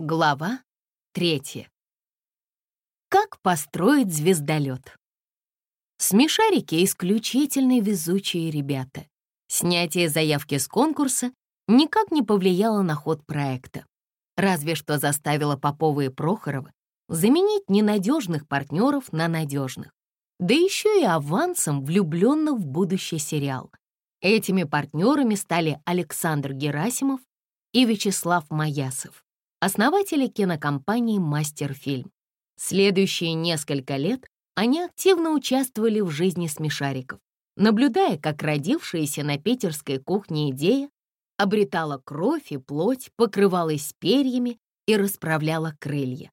Глава третья. Как построить звездолет? Смешарики — исключительно везучие ребята. Снятие заявки с конкурса никак не повлияло на ход проекта. Разве что заставило Попова и Прохорова заменить ненадежных партнеров на надежных. Да еще и авансом влюбленных в будущий сериал. Этими партнерами стали Александр Герасимов и Вячеслав Маясов основатели кинокомпании «Мастерфильм». Следующие несколько лет они активно участвовали в жизни смешариков, наблюдая, как родившаяся на питерской кухне идея обретала кровь и плоть, покрывалась перьями и расправляла крылья.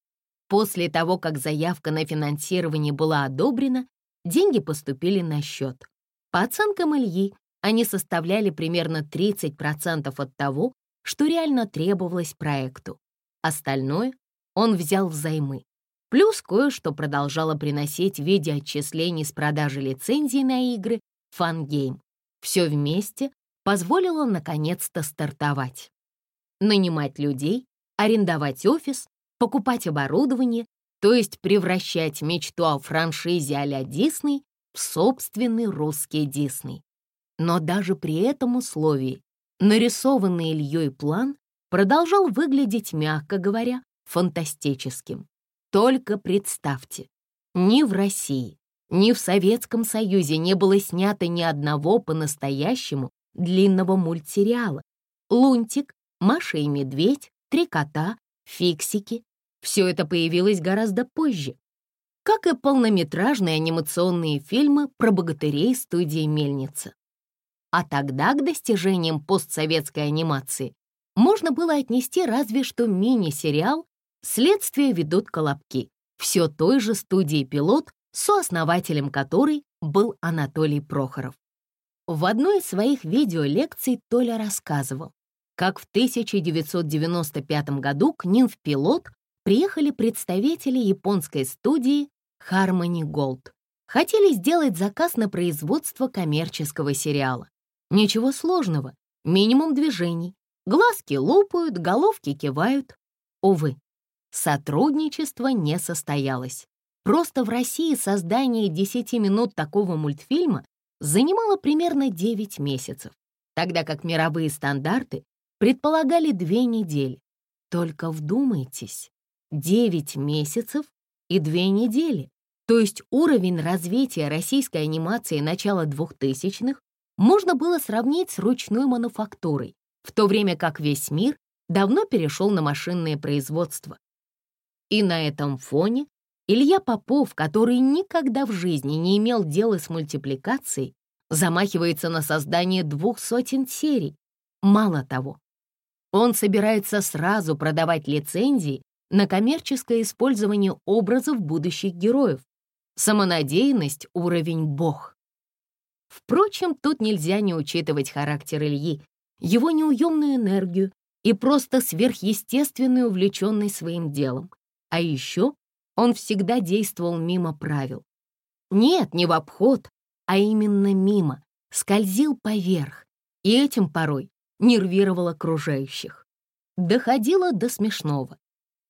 После того, как заявка на финансирование была одобрена, деньги поступили на счет. По оценкам Ильи, они составляли примерно 30% от того, что реально требовалось проекту. Остальное он взял взаймы. Плюс кое-что продолжало приносить в виде отчислений с продажи лицензий на игры «Фангейм». Все вместе позволило наконец-то стартовать. Нанимать людей, арендовать офис, покупать оборудование, то есть превращать мечту о франшизе а-ля Дисней в собственный русский Дисней. Но даже при этом условии нарисованный Ильей план продолжал выглядеть, мягко говоря, фантастическим. Только представьте, ни в России, ни в Советском Союзе не было снято ни одного по-настоящему длинного мультсериала. «Лунтик», «Маша и медведь», «Три кота», «Фиксики» — все это появилось гораздо позже, как и полнометражные анимационные фильмы про богатырей студии «Мельница». А тогда к достижениям постсоветской анимации можно было отнести разве что мини-сериал «Следствие ведут колобки», все той же студии «Пилот», сооснователем которой был Анатолий Прохоров. В одной из своих видеолекций Толя рассказывал, как в 1995 году к ним в «Пилот» приехали представители японской студии Harmony Gold. Хотели сделать заказ на производство коммерческого сериала. Ничего сложного, минимум движений, Глазки лопают, головки кивают. Увы, сотрудничество не состоялось. Просто в России создание 10 минут такого мультфильма занимало примерно 9 месяцев, тогда как мировые стандарты предполагали две недели. Только вдумайтесь, 9 месяцев и 2 недели. То есть уровень развития российской анимации начала 2000-х можно было сравнить с ручной мануфактурой, в то время как весь мир давно перешел на машинное производство. И на этом фоне Илья Попов, который никогда в жизни не имел дела с мультипликацией, замахивается на создание двух сотен серий. Мало того, он собирается сразу продавать лицензии на коммерческое использование образов будущих героев. Самонадеянность — уровень бог. Впрочем, тут нельзя не учитывать характер Ильи, его неуемную энергию и просто сверхъестественную увлеченность своим делом. А еще он всегда действовал мимо правил. Нет, не в обход, а именно мимо, скользил поверх, и этим порой нервировал окружающих. Доходило до смешного.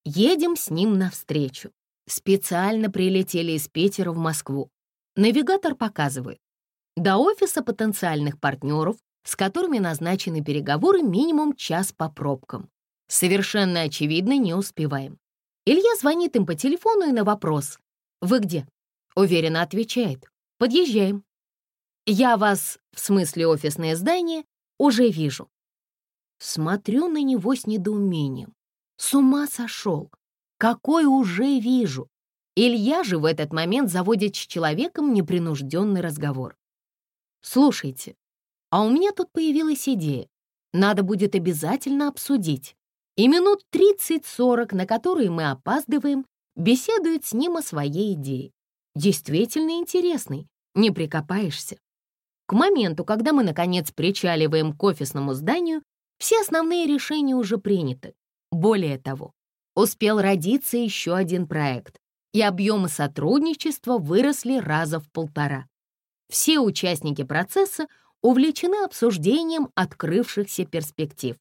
Едем с ним навстречу. Специально прилетели из Питера в Москву. Навигатор показывает. До офиса потенциальных партнеров с которыми назначены переговоры минимум час по пробкам. Совершенно очевидно, не успеваем. Илья звонит им по телефону и на вопрос «Вы где?» Уверенно отвечает «Подъезжаем». «Я вас, в смысле офисное здание, уже вижу». Смотрю на него с недоумением. С ума сошел. Какой уже вижу. Илья же в этот момент заводит с человеком непринужденный разговор. «Слушайте, а у меня тут появилась идея. Надо будет обязательно обсудить. И минут 30-40, на которые мы опаздываем, беседует с ним о своей идее. Действительно интересный, не прикопаешься. К моменту, когда мы, наконец, причаливаем к офисному зданию, все основные решения уже приняты. Более того, успел родиться еще один проект, и объемы сотрудничества выросли раза в полтора. Все участники процесса увлечены обсуждением открывшихся перспектив.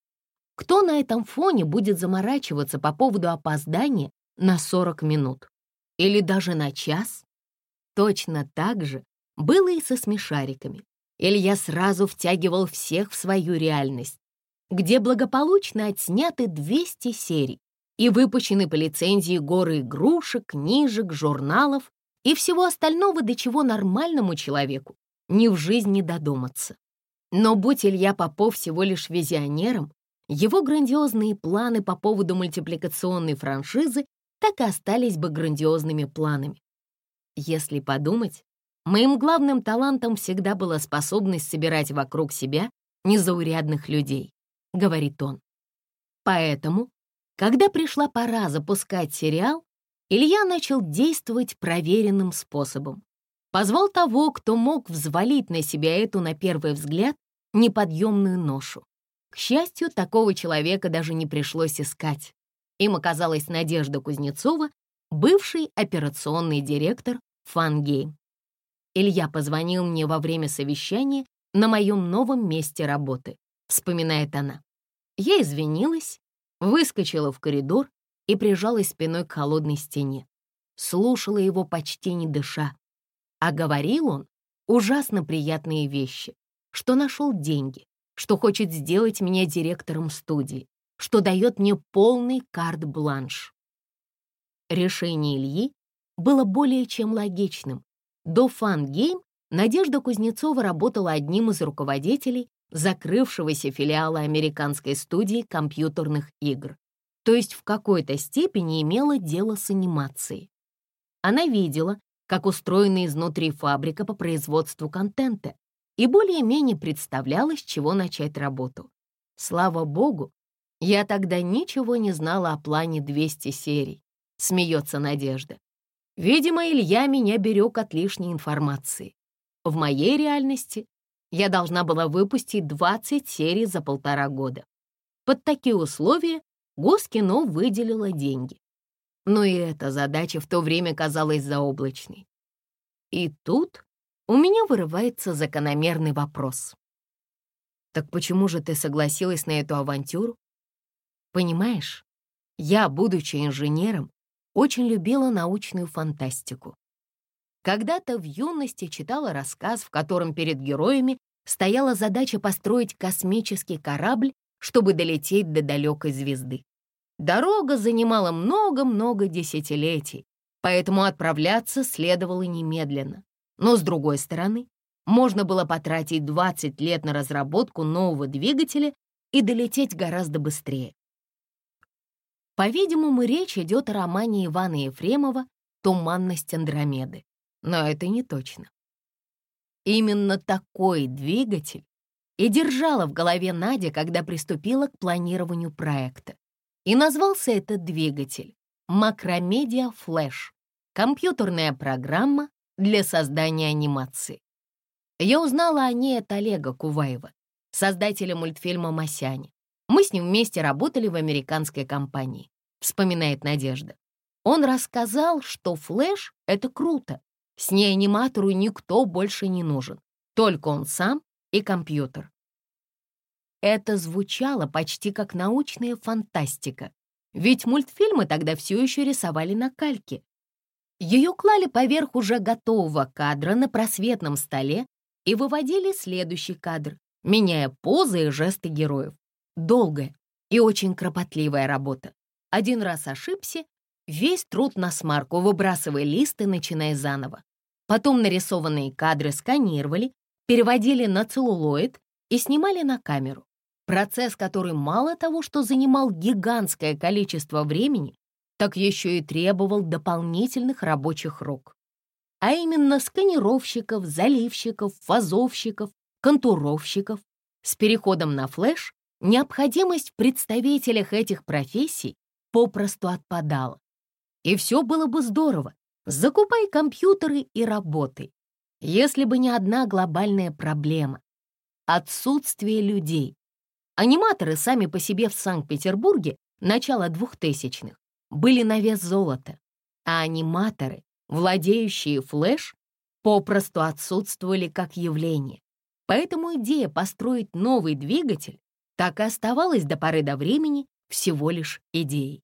Кто на этом фоне будет заморачиваться по поводу опоздания на 40 минут? Или даже на час? Точно так же было и со смешариками. Илья сразу втягивал всех в свою реальность, где благополучно отсняты 200 серий и выпущены по лицензии горы игрушек, книжек, журналов и всего остального, до чего нормальному человеку ни в жизни додуматься. Но будь Илья Попов всего лишь визионером, его грандиозные планы по поводу мультипликационной франшизы так и остались бы грандиозными планами. Если подумать, моим главным талантом всегда была способность собирать вокруг себя незаурядных людей, говорит он. Поэтому, когда пришла пора запускать сериал, Илья начал действовать проверенным способом. Позвал того, кто мог взвалить на себя эту, на первый взгляд, неподъемную ношу. К счастью, такого человека даже не пришлось искать. Им оказалась Надежда Кузнецова, бывший операционный директор «Фангейм». Илья позвонил мне во время совещания на моем новом месте работы, вспоминает она. Я извинилась, выскочила в коридор и прижалась спиной к холодной стене. Слушала его почти не дыша. А говорил он ужасно приятные вещи, что нашел деньги, что хочет сделать меня директором студии, что дает мне полный карт-бланш. Решение Ильи было более чем логичным. До «Fun Game» Надежда Кузнецова работала одним из руководителей закрывшегося филиала американской студии компьютерных игр, то есть в какой-то степени имела дело с анимацией. Она видела, как устроена изнутри фабрика по производству контента и более-менее представляла, с чего начать работу. Слава богу, я тогда ничего не знала о плане 200 серий, смеется Надежда. Видимо, Илья меня берег от лишней информации. В моей реальности я должна была выпустить 20 серий за полтора года. Под такие условия Госкино выделило деньги. Но и эта задача в то время казалась заоблачной. И тут у меня вырывается закономерный вопрос. «Так почему же ты согласилась на эту авантюру?» «Понимаешь, я, будучи инженером, очень любила научную фантастику. Когда-то в юности читала рассказ, в котором перед героями стояла задача построить космический корабль, чтобы долететь до далекой звезды. Дорога занимала много-много десятилетий, поэтому отправляться следовало немедленно. Но, с другой стороны, можно было потратить 20 лет на разработку нового двигателя и долететь гораздо быстрее. По-видимому, речь идет о романе Ивана Ефремова «Туманность Андромеды». Но это не точно. Именно такой двигатель и держала в голове Надя, когда приступила к планированию проекта. И назвался этот двигатель «Макромедиа Флэш» — компьютерная программа для создания анимации. Я узнала о ней от Олега Куваева, создателя мультфильма «Масяня». Мы с ним вместе работали в американской компании, вспоминает Надежда. Он рассказал, что флэш — это круто. С ней аниматору никто больше не нужен, только он сам и компьютер. Это звучало почти как научная фантастика, ведь мультфильмы тогда все еще рисовали на кальке. Ее клали поверх уже готового кадра на просветном столе и выводили следующий кадр, меняя позы и жесты героев. Долгая и очень кропотливая работа. Один раз ошибся, весь труд на смарку, выбрасывая листы, начиная заново. Потом нарисованные кадры сканировали, переводили на целлулоид и снимали на камеру. Процесс, который мало того, что занимал гигантское количество времени, так еще и требовал дополнительных рабочих рук. А именно сканировщиков, заливщиков, фазовщиков, контуровщиков. С переходом на флеш необходимость в представителях этих профессий попросту отпадала. И все было бы здорово. Закупай компьютеры и работай. Если бы не одна глобальная проблема — отсутствие людей. Аниматоры сами по себе в Санкт-Петербурге начала двухтысячных были на вес золота, а аниматоры, владеющие флэш, попросту отсутствовали как явление. Поэтому идея построить новый двигатель так и оставалась до поры до времени всего лишь идеей.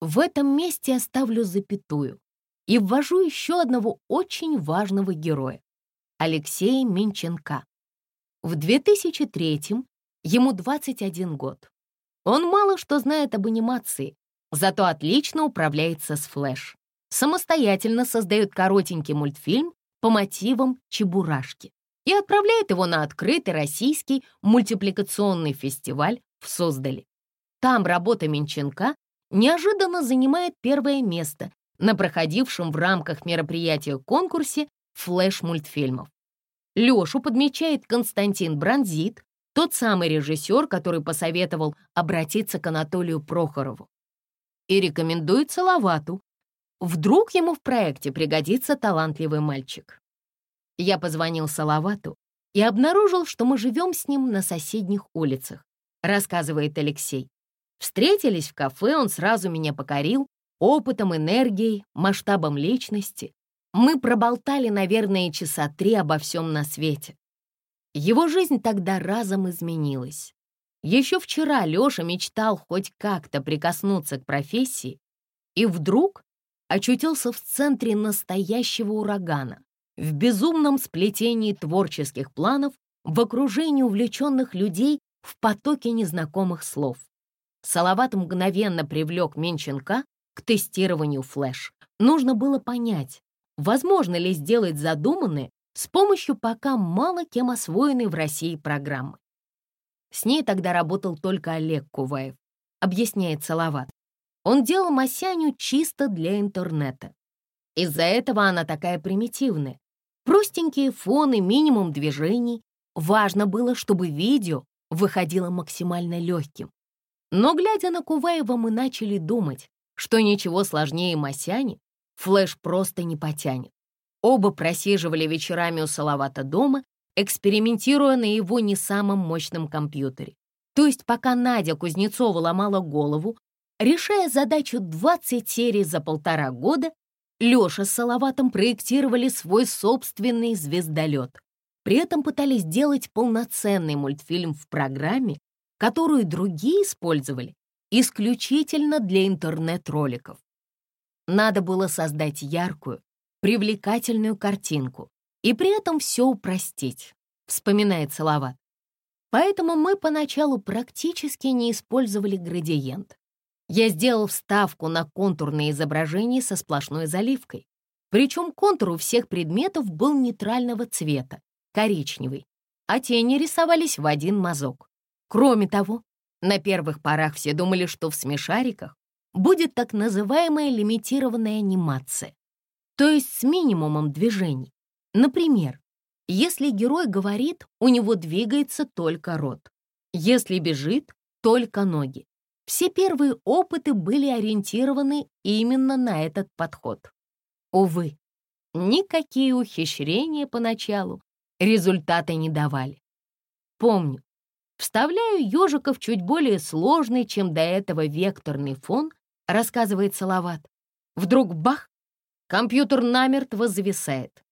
В этом месте оставлю запятую и ввожу еще одного очень важного героя — Алексея Минченка. В 2003-м ему 21 год. Он мало что знает об анимации, зато отлично управляется с Флэш. Самостоятельно создает коротенький мультфильм по мотивам Чебурашки и отправляет его на открытый российский мультипликационный фестиваль в Суздале. Там работа Минченка неожиданно занимает первое место на проходившем в рамках мероприятия конкурсе флэш-мультфильмов. Лешу подмечает Константин Бранзит, тот самый режиссер, который посоветовал обратиться к Анатолию Прохорову. И рекомендует Салавату. Вдруг ему в проекте пригодится талантливый мальчик. Я позвонил Салавату и обнаружил, что мы живем с ним на соседних улицах, рассказывает Алексей. Встретились в кафе, он сразу меня покорил опытом, энергией, масштабом личности. Мы проболтали, наверное, часа три обо всем на свете. Его жизнь тогда разом изменилась. Еще вчера Леша мечтал хоть как-то прикоснуться к профессии и вдруг очутился в центре настоящего урагана, в безумном сплетении творческих планов, в окружении увлеченных людей, в потоке незнакомых слов. Салават мгновенно привлек Менченка к тестированию флеш. Нужно было понять, возможно ли сделать задуманное с помощью пока мало кем освоенной в России программы. С ней тогда работал только Олег Куваев, объясняет Салават. Он делал Масяню чисто для интернета. Из-за этого она такая примитивная. Простенькие фоны, минимум движений. Важно было, чтобы видео выходило максимально легким. Но, глядя на Куваева, мы начали думать, что ничего сложнее Масяни Флэш просто не потянет. Оба просиживали вечерами у Салавата дома, экспериментируя на его не самом мощном компьютере. То есть пока Надя Кузнецова ломала голову, решая задачу 20 серий за полтора года, Леша с Салаватом проектировали свой собственный звездолет. При этом пытались сделать полноценный мультфильм в программе, которую другие использовали исключительно для интернет-роликов. Надо было создать яркую, привлекательную картинку и при этом все упростить, вспоминает Салават. Поэтому мы поначалу практически не использовали градиент. Я сделал вставку на контурное изображение со сплошной заливкой. Причем контур у всех предметов был нейтрального цвета, коричневый, а тени рисовались в один мазок. Кроме того, на первых порах все думали, что в смешариках будет так называемая лимитированная анимация, то есть с минимумом движений. Например, если герой говорит, у него двигается только рот. Если бежит, только ноги. Все первые опыты были ориентированы именно на этот подход. Увы, никакие ухищрения поначалу результата не давали. Помню, Вставляю ежиков чуть более сложный, чем до этого векторный фон, рассказывает Салават. Вдруг бах! Компьютер намертво зависает.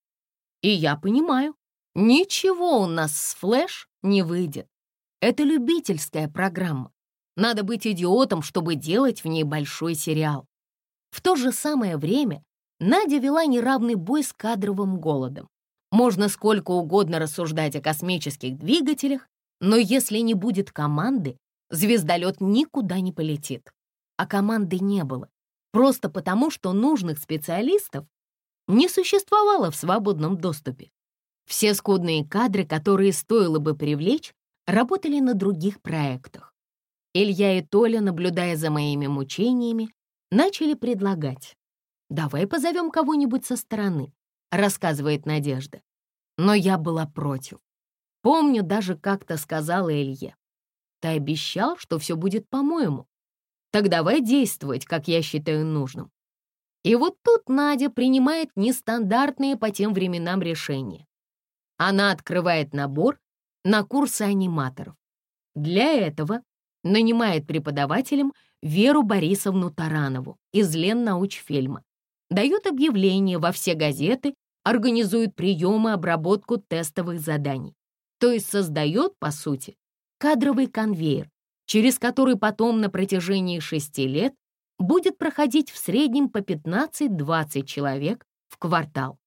И я понимаю, ничего у нас с флеш не выйдет. Это любительская программа. Надо быть идиотом, чтобы делать в ней большой сериал. В то же самое время Надя вела неравный бой с кадровым голодом. Можно сколько угодно рассуждать о космических двигателях, но если не будет команды, звездолет никуда не полетит. А команды не было. Просто потому, что нужных специалистов не существовало в свободном доступе. Все скудные кадры, которые стоило бы привлечь, работали на других проектах. Илья и Толя, наблюдая за моими мучениями, начали предлагать. «Давай позовем кого-нибудь со стороны», — рассказывает Надежда. Но я была против. Помню, даже как-то сказала Илье. Ты обещал, что все будет по-моему. Так давай действовать, как я считаю нужным. И вот тут Надя принимает нестандартные по тем временам решения. Она открывает набор на курсы аниматоров. Для этого нанимает преподавателем Веру Борисовну Таранову из Леннаучфильма. Дает объявления во все газеты, организует приемы, обработку тестовых заданий то есть создает, по сути, кадровый конвейер, через который потом на протяжении шести лет будет проходить в среднем по 15-20 человек в квартал.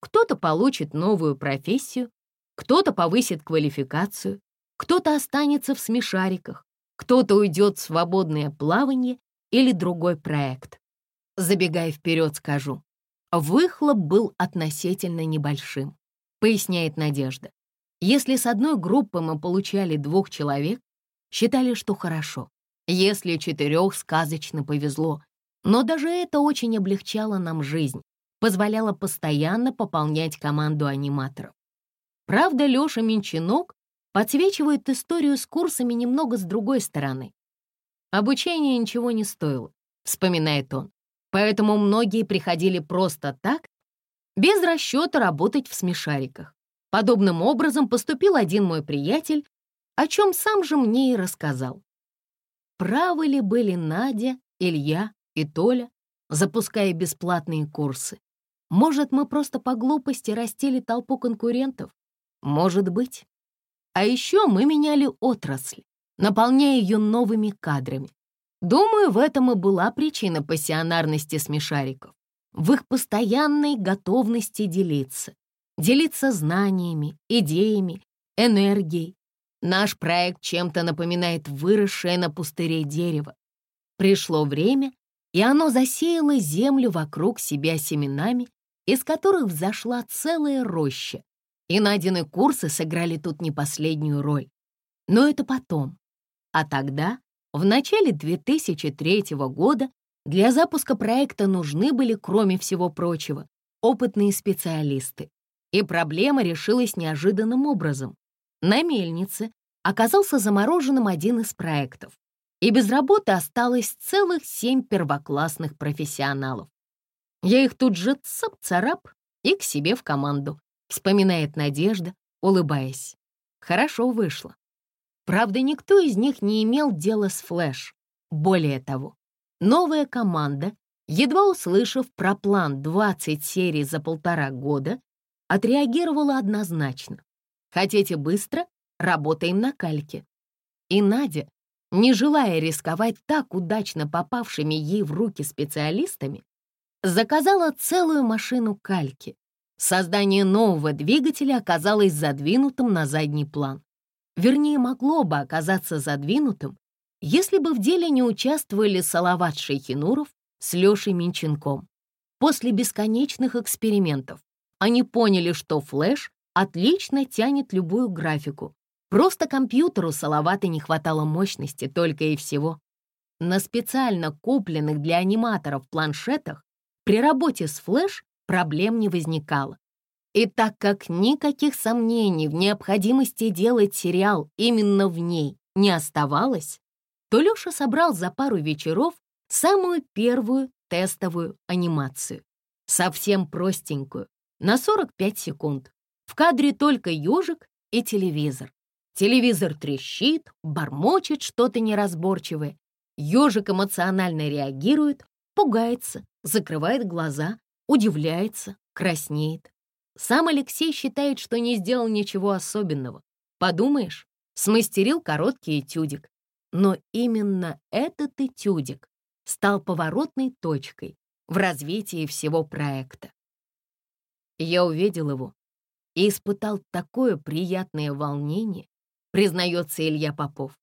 Кто-то получит новую профессию, кто-то повысит квалификацию, кто-то останется в смешариках, кто-то уйдет в свободное плавание или другой проект. Забегая вперед, скажу, выхлоп был относительно небольшим, поясняет Надежда. Если с одной группы мы получали двух человек, считали, что хорошо. Если четырех сказочно повезло. Но даже это очень облегчало нам жизнь, позволяло постоянно пополнять команду аниматоров. Правда, Лёша Минчинок подсвечивает историю с курсами немного с другой стороны. Обучение ничего не стоило, вспоминает он. Поэтому многие приходили просто так, без расчета работать в смешариках. Подобным образом поступил один мой приятель, о чем сам же мне и рассказал. Правы ли были Надя, Илья и Толя, запуская бесплатные курсы? Может, мы просто по глупости растили толпу конкурентов? Может быть. А еще мы меняли отрасль, наполняя ее новыми кадрами. Думаю, в этом и была причина пассионарности смешариков, в их постоянной готовности делиться. Делиться знаниями, идеями, энергией. Наш проект чем-то напоминает выросшее на пустыре дерево. Пришло время, и оно засеяло землю вокруг себя семенами, из которых взошла целая роща, и найденные курсы сыграли тут не последнюю роль. Но это потом. А тогда, в начале 2003 года, для запуска проекта нужны были, кроме всего прочего, опытные специалисты. И проблема решилась неожиданным образом. На мельнице оказался замороженным один из проектов, и без работы осталось целых семь первоклассных профессионалов. Я их тут же цап-царап и к себе в команду вспоминает Надежда, улыбаясь. Хорошо вышло. Правда, никто из них не имел дела с Флэш. Более того, новая команда, едва услышав про план 20 серий за полтора года, отреагировала однозначно. Хотите быстро? Работаем на кальке. И Надя, не желая рисковать так удачно попавшими ей в руки специалистами, заказала целую машину кальки, Создание нового двигателя оказалось задвинутым на задний план. Вернее, могло бы оказаться задвинутым, если бы в деле не участвовали Салават Шейхинуров с Лешей Минченком. После бесконечных экспериментов они поняли, что флеш отлично тянет любую графику. Просто компьютеру Салавата не хватало мощности только и всего. На специально купленных для аниматоров планшетах при работе с флеш проблем не возникало. И так как никаких сомнений в необходимости делать сериал именно в ней не оставалось, то Лёша собрал за пару вечеров самую первую тестовую анимацию. Совсем простенькую, на 45 секунд. В кадре только ежик и телевизор. Телевизор трещит, бормочет что-то неразборчивое. Ежик эмоционально реагирует, пугается, закрывает глаза, удивляется, краснеет. Сам Алексей считает, что не сделал ничего особенного. Подумаешь, смастерил короткий этюдик. Но именно этот этюдик стал поворотной точкой в развитии всего проекта. Я увидел его и испытал такое приятное волнение, признается Илья Попов.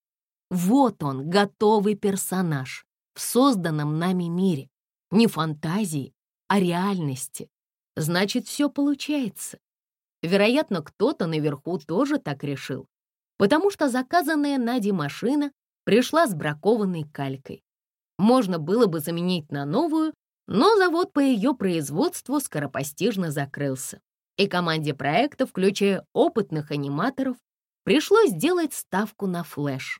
Вот он, готовый персонаж в созданном нами мире. Не фантазии, о реальности. Значит, все получается. Вероятно, кто-то наверху тоже так решил, потому что заказанная Нади машина пришла с бракованной калькой. Можно было бы заменить на новую, но завод по ее производству скоропостижно закрылся, и команде проекта, включая опытных аниматоров, пришлось сделать ставку на флеш.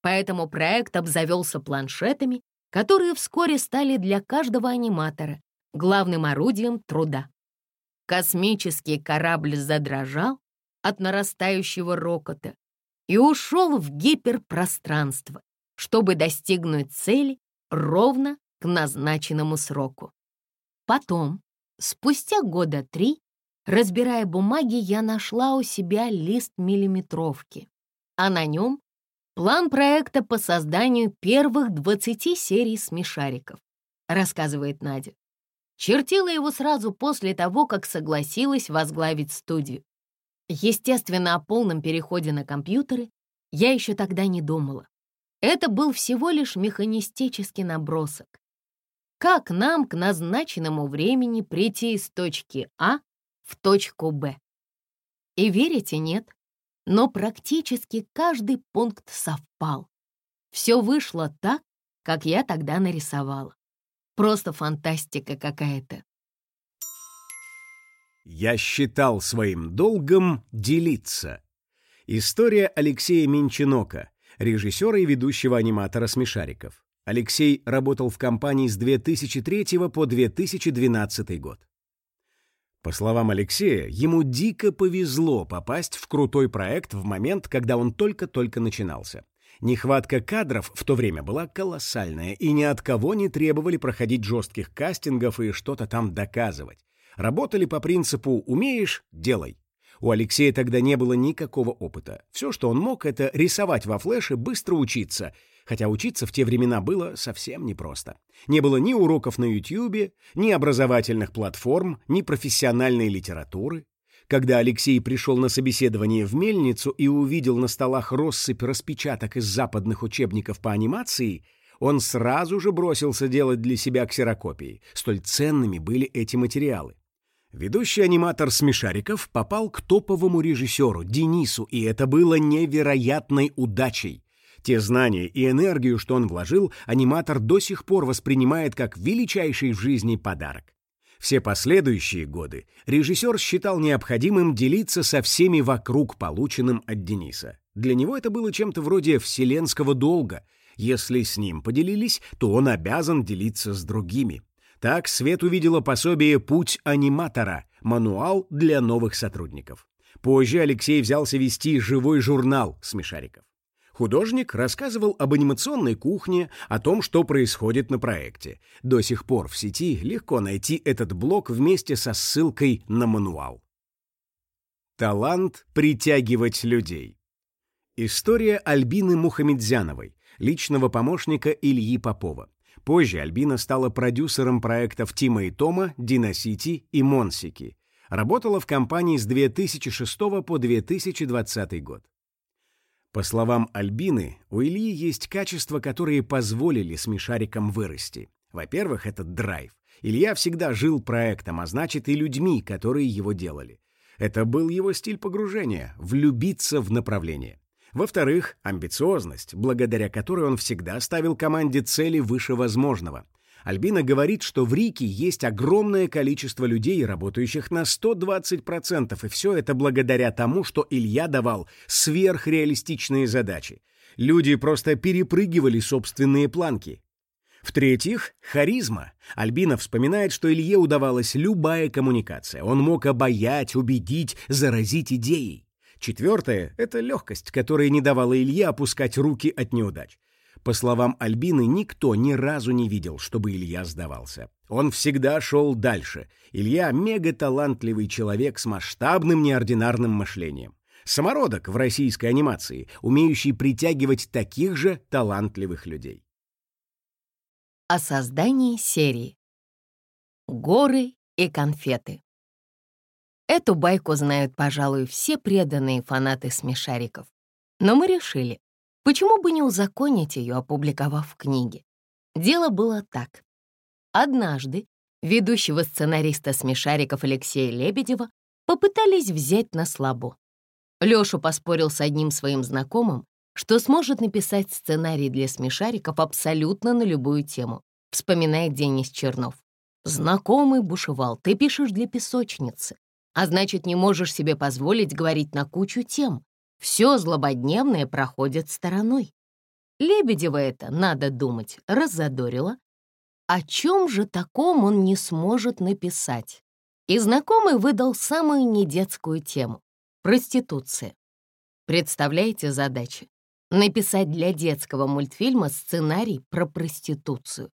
Поэтому проект обзавелся планшетами, которые вскоре стали для каждого аниматора главным орудием труда. Космический корабль задрожал от нарастающего рокота и ушел в гиперпространство, чтобы достигнуть цели ровно к назначенному сроку. Потом, спустя года три, разбирая бумаги, я нашла у себя лист миллиметровки. а на нем план проекта по созданию первых 20 серий смешариков, рассказывает Надя. Чертила его сразу после того, как согласилась возглавить студию. Естественно, о полном переходе на компьютеры я еще тогда не думала. Это был всего лишь механистический набросок. Как нам к назначенному времени прийти из точки А в точку Б? И верите, нет, но практически каждый пункт совпал. Все вышло так, как я тогда нарисовала. Просто фантастика какая-то. Я считал своим долгом делиться. История Алексея Минчинока, режиссера и ведущего аниматора «Смешариков». Алексей работал в компании с 2003 по 2012 год. По словам Алексея, ему дико повезло попасть в крутой проект в момент, когда он только-только начинался. Нехватка кадров в то время была колоссальная, и ни от кого не требовали проходить жестких кастингов и что-то там доказывать. Работали по принципу «умеешь — делай». У Алексея тогда не было никакого опыта. Все, что он мог, это рисовать во флеше, быстро учиться, хотя учиться в те времена было совсем непросто. Не было ни уроков на Ютьюбе, ни образовательных платформ, ни профессиональной литературы. Когда Алексей пришел на собеседование в мельницу и увидел на столах россыпь распечаток из западных учебников по анимации, он сразу же бросился делать для себя ксерокопии. Столь ценными были эти материалы. Ведущий аниматор «Смешариков» попал к топовому режиссеру Денису, и это было невероятной удачей. Те знания и энергию, что он вложил, аниматор до сих пор воспринимает как величайший в жизни подарок. Все последующие годы режиссер считал необходимым делиться со всеми вокруг полученным от Дениса. Для него это было чем-то вроде вселенского долга. Если с ним поделились, то он обязан делиться с другими. Так Свет увидела пособие «Путь аниматора» — мануал для новых сотрудников. Позже Алексей взялся вести живой журнал смешариков. Художник рассказывал об анимационной кухне, о том, что происходит на проекте. До сих пор в сети легко найти этот блог вместе со ссылкой на мануал. Талант притягивать людей. История Альбины Мухамедзяновой, личного помощника Ильи Попова. Позже Альбина стала продюсером проектов Тима и Тома, Диносити и Монсики. Работала в компании с 2006 по 2020 год. По словам Альбины, у Ильи есть качества, которые позволили смешарикам вырасти. Во-первых, это драйв. Илья всегда жил проектом, а значит и людьми, которые его делали. Это был его стиль погружения — влюбиться в направление. Во-вторых, амбициозность, благодаря которой он всегда ставил команде цели выше возможного — Альбина говорит, что в Рике есть огромное количество людей, работающих на 120%, и все это благодаря тому, что Илья давал сверхреалистичные задачи. Люди просто перепрыгивали собственные планки. В-третьих, харизма. Альбина вспоминает, что Илье удавалась любая коммуникация. Он мог обаять, убедить, заразить идеей. Четвертое — это легкость, которая не давала Илье опускать руки от неудач. По словам Альбины, никто ни разу не видел, чтобы Илья сдавался. Он всегда шел дальше. Илья — мегаталантливый человек с масштабным неординарным мышлением. Самородок в российской анимации, умеющий притягивать таких же талантливых людей. О создании серии. Горы и конфеты. Эту байку знают, пожалуй, все преданные фанаты смешариков. Но мы решили, Почему бы не узаконить ее, опубликовав в книге? Дело было так. Однажды ведущего сценариста смешариков Алексея Лебедева попытались взять на слабо. Лёша поспорил с одним своим знакомым, что сможет написать сценарий для смешариков абсолютно на любую тему, вспоминает Денис Чернов. Знакомый бушевал, ты пишешь для песочницы, а значит, не можешь себе позволить говорить на кучу тем. Все злободневное проходит стороной. Лебедева это, надо думать, раззадорило. О чем же таком он не сможет написать? И знакомый выдал самую недетскую тему — проституция. Представляете задачи? Написать для детского мультфильма сценарий про проституцию.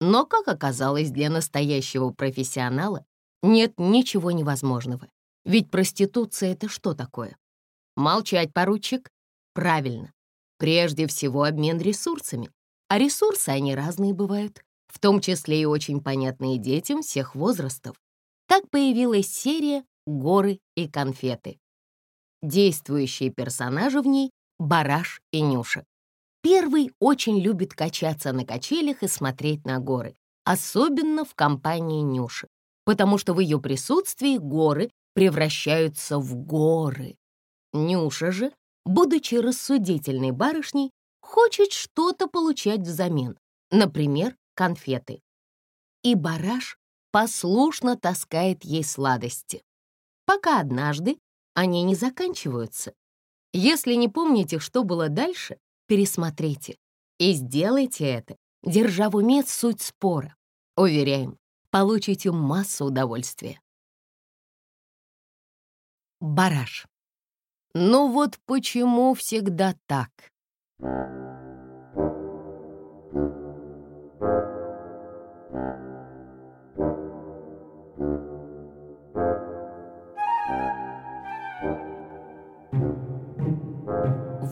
Но, как оказалось, для настоящего профессионала нет ничего невозможного. Ведь проституция — это что такое? Молчать, поручик. Правильно. Прежде всего обмен ресурсами. А ресурсы они разные бывают, в том числе и очень понятные детям всех возрастов. Так появилась серия «Горы и конфеты». Действующие персонажи в ней — Бараш и Нюша. Первый очень любит качаться на качелях и смотреть на горы, особенно в компании Нюши, потому что в ее присутствии горы превращаются в горы. Нюша же, будучи рассудительной барышней, хочет что-то получать взамен, например, конфеты. И бараш послушно таскает ей сладости, пока однажды они не заканчиваются. Если не помните, что было дальше, пересмотрите и сделайте это, держа в уме суть спора. Уверяем, получите массу удовольствия. Бараш. Ну вот почему всегда так?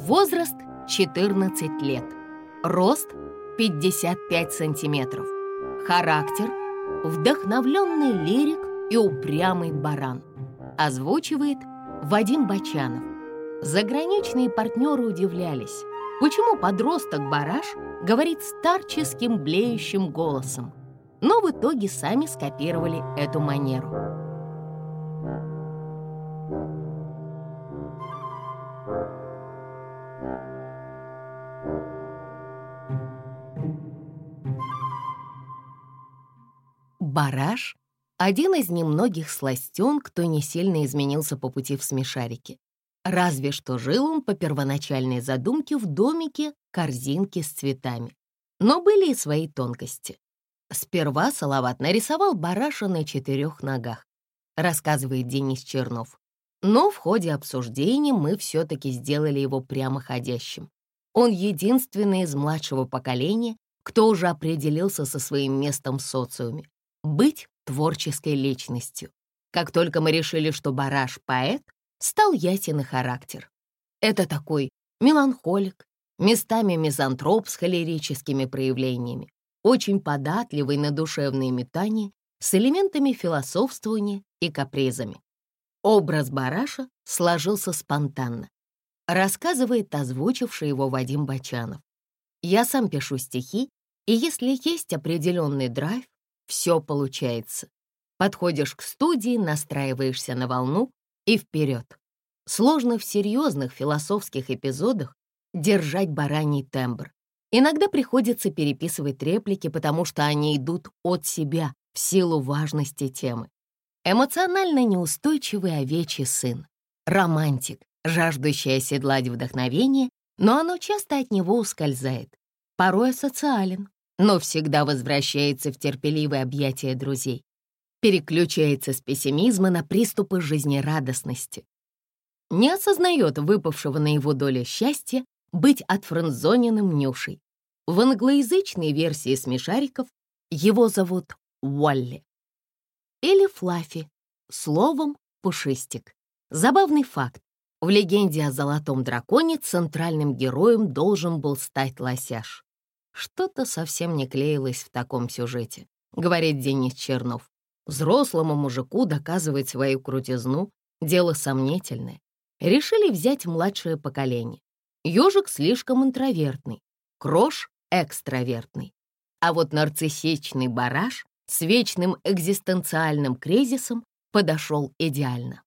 Возраст 14 лет. Рост 55 сантиметров. Характер – вдохновленный лирик и упрямый баран. Озвучивает Вадим Бачанов. Заграничные партнеры удивлялись, почему подросток-бараш говорит старческим блеющим голосом, но в итоге сами скопировали эту манеру. Бараш — один из немногих сластен, кто не сильно изменился по пути в смешарики. Разве что жил он по первоначальной задумке в домике корзинки с цветами. Но были и свои тонкости. Сперва Салават нарисовал бараша на четырех ногах, рассказывает Денис Чернов. Но в ходе обсуждения мы все-таки сделали его прямоходящим. Он единственный из младшего поколения, кто уже определился со своим местом в социуме — быть творческой личностью. Как только мы решили, что Бараш — поэт, стал ясен и характер. Это такой меланхолик, местами мизантроп с холерическими проявлениями, очень податливый на душевные метания с элементами философствования и капризами. Образ Бараша сложился спонтанно, рассказывает озвучивший его Вадим Бачанов. Я сам пишу стихи, и если есть определенный драйв, все получается. Подходишь к студии, настраиваешься на волну и вперед. Сложно в серьезных философских эпизодах держать бараний тембр. Иногда приходится переписывать реплики, потому что они идут от себя в силу важности темы. Эмоционально неустойчивый овечий сын, романтик, жаждущий оседлать вдохновение, но оно часто от него ускользает. Порой социален, но всегда возвращается в терпеливое объятие друзей. Переключается с пессимизма на приступы жизнерадостности. Не осознает выпавшего на его долю счастья быть отфрендзоненным Нюшей. В англоязычной версии смешариков его зовут Уолли. Или Флаффи, словом «пушистик». Забавный факт. В легенде о золотом драконе центральным героем должен был стать лосяш. Что-то совсем не клеилось в таком сюжете, говорит Денис Чернов. Взрослому мужику доказывать свою крутизну — дело сомнительное. Решили взять младшее поколение. Ёжик слишком интровертный, Крош — экстравертный. А вот нарциссичный бараш с вечным экзистенциальным кризисом подошел идеально.